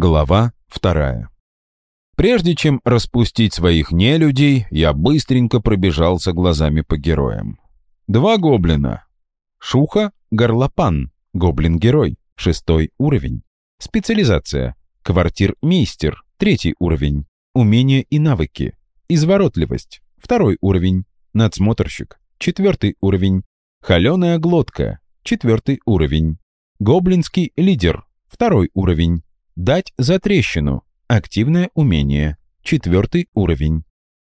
Глава вторая. Прежде чем распустить своих нелюдей, я быстренько пробежался глазами по героям. Два гоблина. Шуха Горлопан, гоблин-герой, шестой уровень. Специализация. Квартир-мейстер, третий уровень. Умения и навыки. Изворотливость, второй уровень. Надсмотрщик, четвертый уровень. Холеная глотка, четвертый уровень. Гоблинский лидер, второй уровень. Дать за трещину. Активное умение. Четвертый уровень.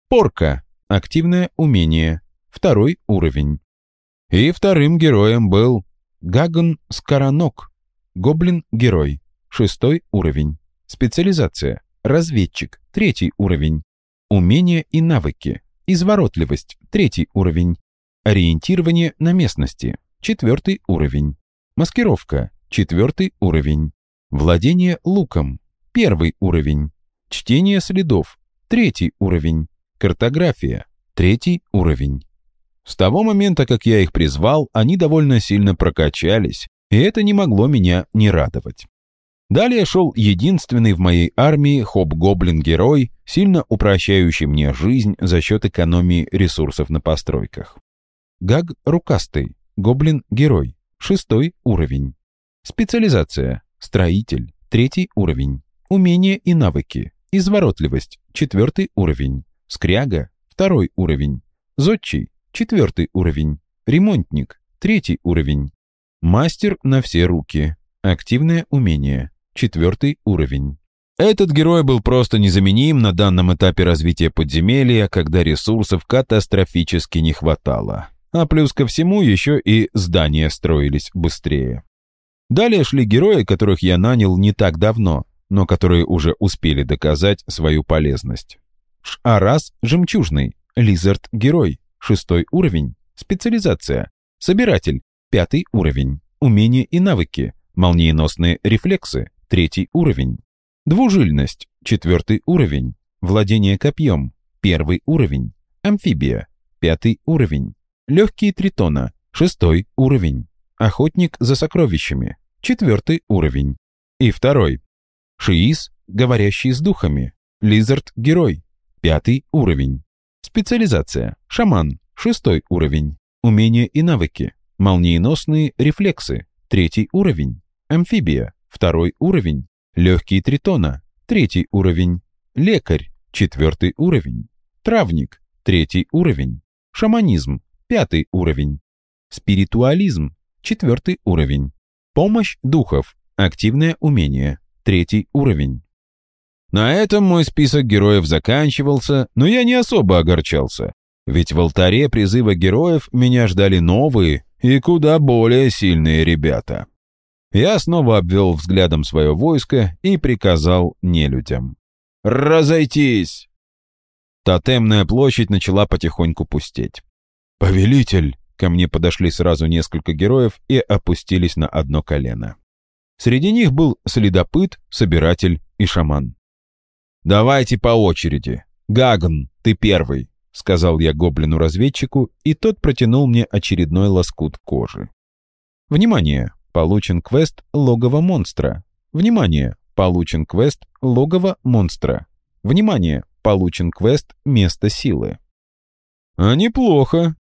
Порка. Активное умение. Второй уровень. И вторым героем был Гаган Скоронок. Гоблин-герой. Шестой уровень. Специализация. Разведчик. Третий уровень. Умения и навыки. Изворотливость. Третий уровень. Ориентирование на местности. Четвертый уровень. Маскировка. Четвертый уровень. Владение луком. Первый уровень. Чтение следов. Третий уровень. Картография. Третий уровень. С того момента, как я их призвал, они довольно сильно прокачались, и это не могло меня не радовать. Далее шел единственный в моей армии хоп-гоблин-герой, сильно упрощающий мне жизнь за счет экономии ресурсов на постройках. Гаг рукастый, гоблин-герой, шестой уровень. Специализация Строитель. Третий уровень. Умения и навыки. Изворотливость. Четвертый уровень. Скряга. Второй уровень. Зодчий. Четвертый уровень. Ремонтник. Третий уровень. Мастер на все руки. Активное умение. Четвертый уровень. Этот герой был просто незаменим на данном этапе развития подземелья, когда ресурсов катастрофически не хватало. А плюс ко всему еще и здания строились быстрее. Далее шли герои, которых я нанял не так давно, но которые уже успели доказать свою полезность. Шарас Жемчужный, Лизард-герой, шестой уровень, специализация, Собиратель, пятый уровень, умения и навыки, молниеносные рефлексы, третий уровень, Двужильность, четвертый уровень, Владение копьем, первый уровень, Амфибия, пятый уровень, Легкие тритона, шестой уровень, Охотник за сокровищами. Четвертый уровень. И второй. Шиис, говорящий с духами. Лизард-герой. Пятый уровень. Специализация. Шаман. Шестой уровень. Умения и навыки. Молниеносные рефлексы. Третий уровень. Амфибия. Второй уровень. Легкие тритона. Третий уровень. Лекарь. Четвертый уровень. Травник. Третий уровень. Шаманизм. Пятый уровень. Спиритуализм. Четвертый уровень. Помощь духов. Активное умение. Третий уровень. На этом мой список героев заканчивался, но я не особо огорчался. Ведь в алтаре призыва героев меня ждали новые и куда более сильные ребята. Я снова обвел взглядом свое войско и приказал нелюдям. «Разойтись!» Тотемная площадь начала потихоньку пустеть. «Повелитель!» Ко мне подошли сразу несколько героев и опустились на одно колено. Среди них был следопыт, собиратель и шаман. «Давайте по очереди. Гагн, ты первый», — сказал я гоблину-разведчику, и тот протянул мне очередной лоскут кожи. «Внимание! Получен квест «Логово монстра». Внимание! Получен квест «Логово монстра». Внимание! Получен квест «Место силы». «А неплохо»,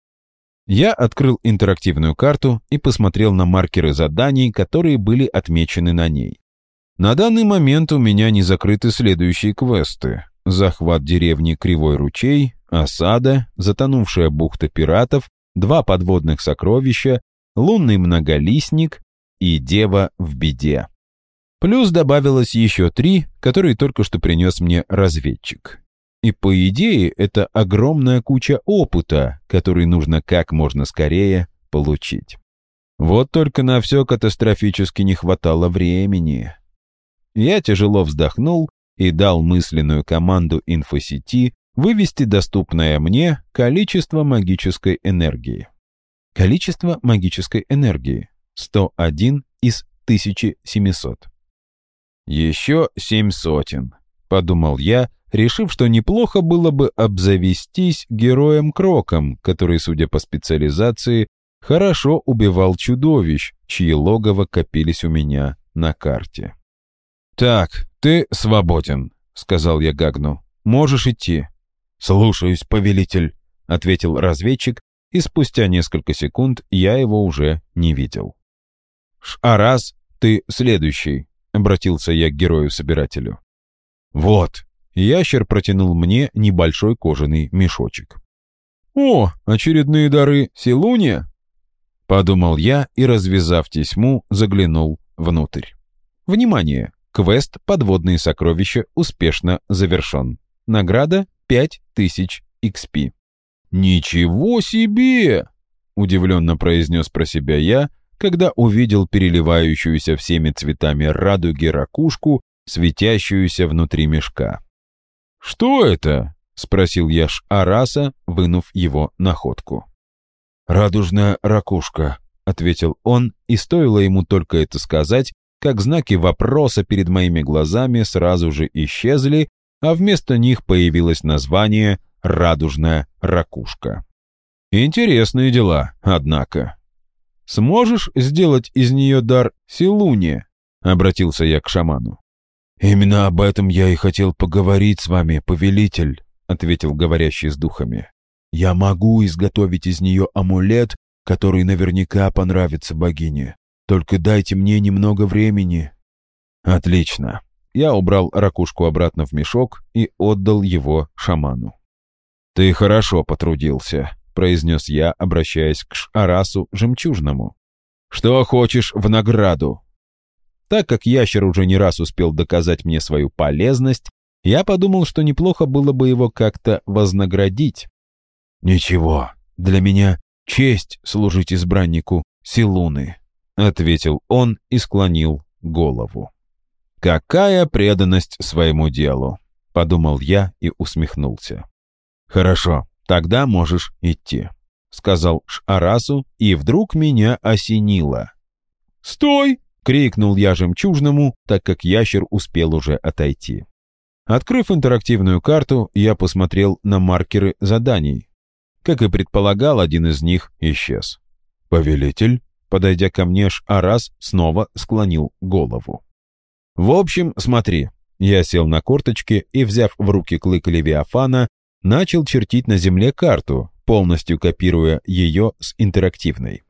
я открыл интерактивную карту и посмотрел на маркеры заданий, которые были отмечены на ней. На данный момент у меня не закрыты следующие квесты. Захват деревни Кривой ручей, осада, затонувшая бухта пиратов, два подводных сокровища, лунный многолистник и дева в беде. Плюс добавилось еще три, которые только что принес мне разведчик. И по идее это огромная куча опыта, который нужно как можно скорее получить. Вот только на все катастрофически не хватало времени. Я тяжело вздохнул и дал мысленную команду инфосети вывести доступное мне количество магической энергии. Количество магической энергии 101 из 1700. Еще семь сотен, подумал я, решив, что неплохо было бы обзавестись героем-кроком, который, судя по специализации, хорошо убивал чудовищ, чьи логово копились у меня на карте. «Так, ты свободен», — сказал я Гагну. «Можешь идти». «Слушаюсь, повелитель», — ответил разведчик, и спустя несколько секунд я его уже не видел. «Шарас, ты следующий», — обратился я к герою-собирателю. «Вот», — ящер протянул мне небольшой кожаный мешочек. «О, очередные дары Силуния?» Подумал я и, развязав тесьму, заглянул внутрь. Внимание! Квест «Подводные сокровища» успешно завершен. Награда 5000 XP. «Ничего себе!» — удивленно произнес про себя я, когда увидел переливающуюся всеми цветами радуги ракушку, светящуюся внутри мешка. «Что это?» — спросил я Араса, вынув его находку. «Радужная ракушка», — ответил он, и стоило ему только это сказать, как знаки вопроса перед моими глазами сразу же исчезли, а вместо них появилось название «Радужная ракушка». Интересные дела, однако. «Сможешь сделать из нее дар Силуне?» — обратился я к шаману. «Именно об этом я и хотел поговорить с вами, повелитель», — ответил говорящий с духами. «Я могу изготовить из нее амулет, который наверняка понравится богине. Только дайте мне немного времени». «Отлично». Я убрал ракушку обратно в мешок и отдал его шаману. «Ты хорошо потрудился», — произнес я, обращаясь к Шарасу Жемчужному. «Что хочешь в награду?» Так как ящер уже не раз успел доказать мне свою полезность, я подумал, что неплохо было бы его как-то вознаградить. «Ничего, для меня честь служить избраннику Силуны», ответил он и склонил голову. «Какая преданность своему делу!» — подумал я и усмехнулся. «Хорошо, тогда можешь идти», — сказал Шарасу, и вдруг меня осенило. «Стой!» — крикнул я жемчужному, так как ящер успел уже отойти. Открыв интерактивную карту, я посмотрел на маркеры заданий. Как и предполагал, один из них исчез. «Повелитель?» Подойдя ко мне, Арас снова склонил голову. «В общем, смотри». Я сел на корточки и, взяв в руки клык Левиафана, начал чертить на земле карту, полностью копируя ее с интерактивной.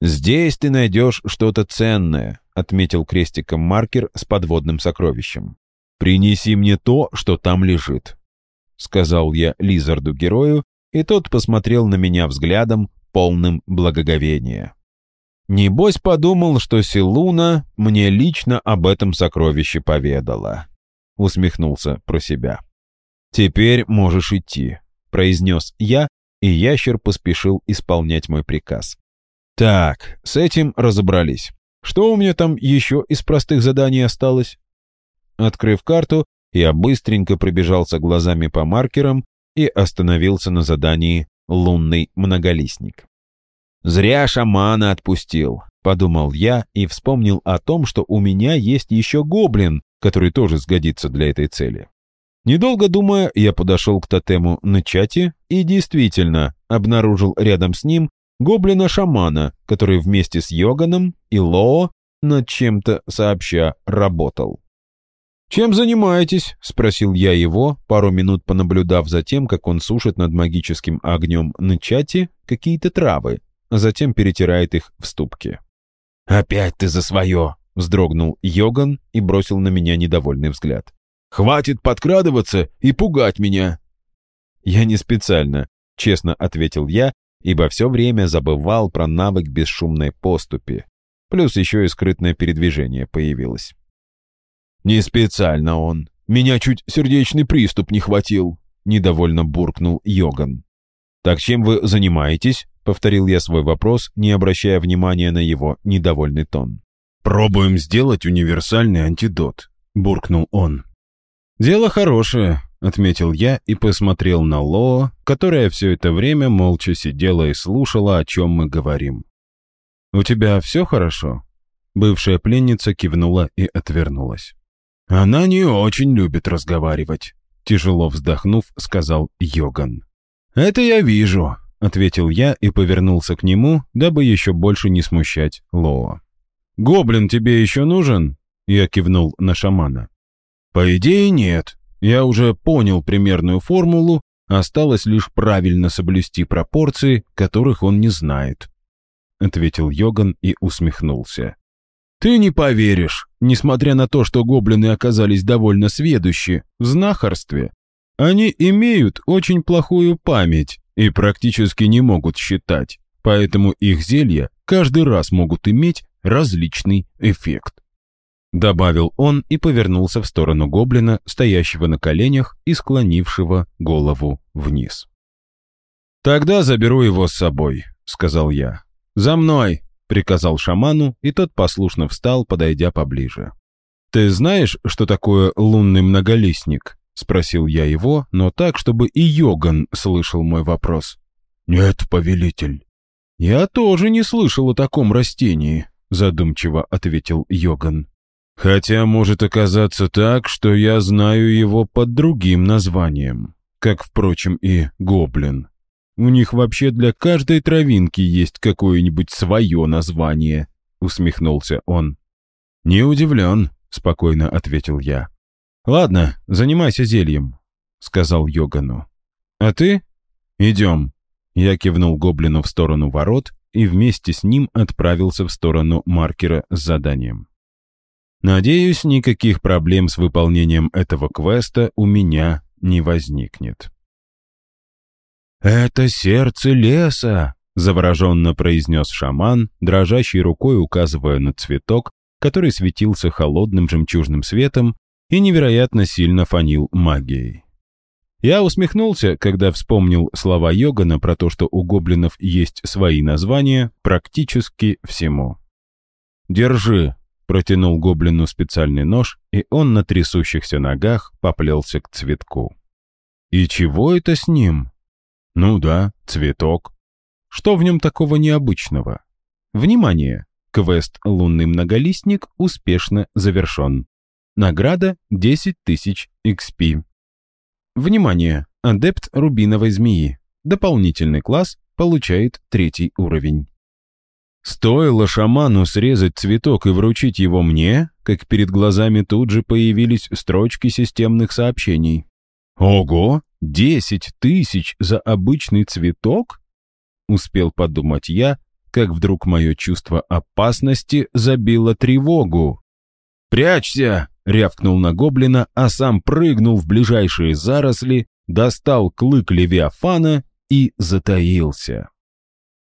«Здесь ты найдешь что-то ценное», — отметил крестиком маркер с подводным сокровищем. «Принеси мне то, что там лежит», — сказал я Лизарду-герою, и тот посмотрел на меня взглядом, полным благоговения. Небось подумал, что Силуна мне лично об этом сокровище поведала. Усмехнулся про себя. «Теперь можешь идти», — произнес я, и ящер поспешил исполнять мой приказ. «Так, с этим разобрались. Что у меня там еще из простых заданий осталось?» Открыв карту, я быстренько пробежался глазами по маркерам и остановился на задании «Лунный многолистник». «Зря шамана отпустил», — подумал я и вспомнил о том, что у меня есть еще гоблин, который тоже сгодится для этой цели. Недолго думая, я подошел к тотему на чате и действительно обнаружил рядом с ним гоблина-шамана, который вместе с Йоганом и Лоо над чем-то сообща работал. «Чем занимаетесь?» — спросил я его, пару минут понаблюдав за тем, как он сушит над магическим огнем на чате какие-то травы, а затем перетирает их в ступке. «Опять ты за свое!» — вздрогнул Йоган и бросил на меня недовольный взгляд. «Хватит подкрадываться и пугать меня!» «Я не специально», — честно ответил я, ибо все время забывал про навык бесшумной поступи. Плюс еще и скрытное передвижение появилось. «Не специально он. Меня чуть сердечный приступ не хватил», — недовольно буркнул Йоган. «Так чем вы занимаетесь?» Повторил я свой вопрос, не обращая внимания на его недовольный тон. «Пробуем сделать универсальный антидот», — буркнул он. «Дело хорошее», — отметил я и посмотрел на Лоо, которая все это время молча сидела и слушала, о чем мы говорим. «У тебя все хорошо?» Бывшая пленница кивнула и отвернулась. «Она не очень любит разговаривать», — тяжело вздохнув, сказал Йоган. «Это я вижу», — ответил я и повернулся к нему, дабы еще больше не смущать Лоа. «Гоблин тебе еще нужен?» Я кивнул на шамана. По идее, нет. Я уже понял примерную формулу, осталось лишь правильно соблюсти пропорции, которых он не знает. Ответил Йоган и усмехнулся. Ты не поверишь, несмотря на то, что гоблины оказались довольно сведущи в знахарстве, они имеют очень плохую память и практически не могут считать, поэтому их зелья каждый раз могут иметь различный эффект. Добавил он и повернулся в сторону гоблина, стоящего на коленях и склонившего голову вниз. «Тогда заберу его с собой», — сказал я. «За мной!» — приказал шаману, и тот послушно встал, подойдя поближе. «Ты знаешь, что такое лунный многолистник?» — спросил я его, но так, чтобы и Йоган слышал мой вопрос. «Нет, повелитель». «Я тоже не слышал о таком растении», — задумчиво ответил Йоган. «Хотя может оказаться так, что я знаю его под другим названием, как, впрочем, и гоблин. У них вообще для каждой травинки есть какое-нибудь свое название», — усмехнулся он. «Не удивлен», — спокойно ответил я. «Ладно, занимайся зельем», — сказал Йогану. «А ты? Идем». Я кивнул гоблину в сторону ворот и вместе с ним отправился в сторону маркера с заданием. Надеюсь, никаких проблем с выполнением этого квеста у меня не возникнет. «Это сердце леса!» — завороженно произнес шаман, дрожащей рукой указывая на цветок, который светился холодным жемчужным светом и невероятно сильно фанил магией. Я усмехнулся, когда вспомнил слова Йогана про то, что у гоблинов есть свои названия практически всему. «Держи», — протянул гоблину специальный нож, и он на трясущихся ногах поплелся к цветку. «И чего это с ним?» «Ну да, цветок. Что в нем такого необычного?» «Внимание! Квест «Лунный многолистник» успешно завершен. Награда 10 тысяч XP. Внимание! Адепт рубиновой змеи. Дополнительный класс получает третий уровень. Стоило шаману срезать цветок и вручить его мне, как перед глазами тут же появились строчки системных сообщений. «Ого! Десять тысяч за обычный цветок?» Успел подумать я, как вдруг мое чувство опасности забило тревогу. «Прячься!» рявкнул на гоблина, а сам прыгнул в ближайшие заросли, достал клык Левиафана и затаился.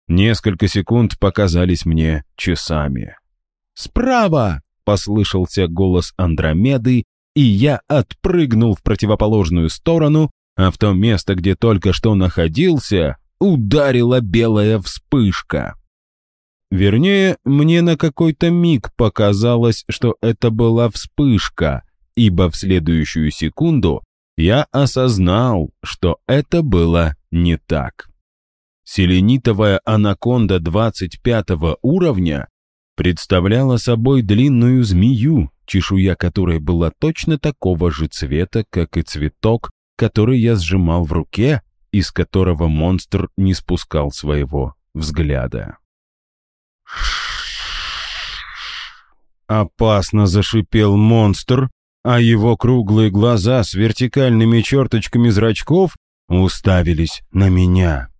Несколько секунд показались мне часами. «Справа!» — послышался голос Андромеды, и я отпрыгнул в противоположную сторону, а в то место, где только что находился, ударила белая вспышка. Вернее, мне на какой-то миг показалось, что это была вспышка, ипо в следующую секунду я осознал, что это было не так. Селенитовая анаконда 25 уровня представляла собой длинную змею, чешуя которой была точно такого же цвета, как и цветок, который я сжимал в руке, из которого монстр не спускал своего взгляда. Опасно зашипел монстр, а его круглые глаза с вертикальными черточками зрачков уставились на меня.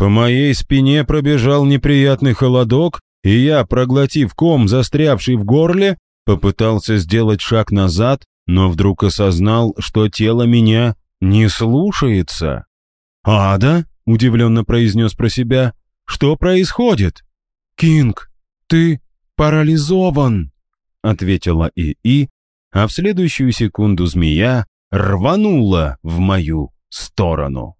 По моей спине пробежал неприятный холодок, и я, проглотив ком, застрявший в горле, попытался сделать шаг назад, но вдруг осознал, что тело меня не слушается. «Ада?» — удивленно произнес про себя. «Что происходит?» «Кинг, ты парализован!» — ответила ИИ, а в следующую секунду змея рванула в мою сторону.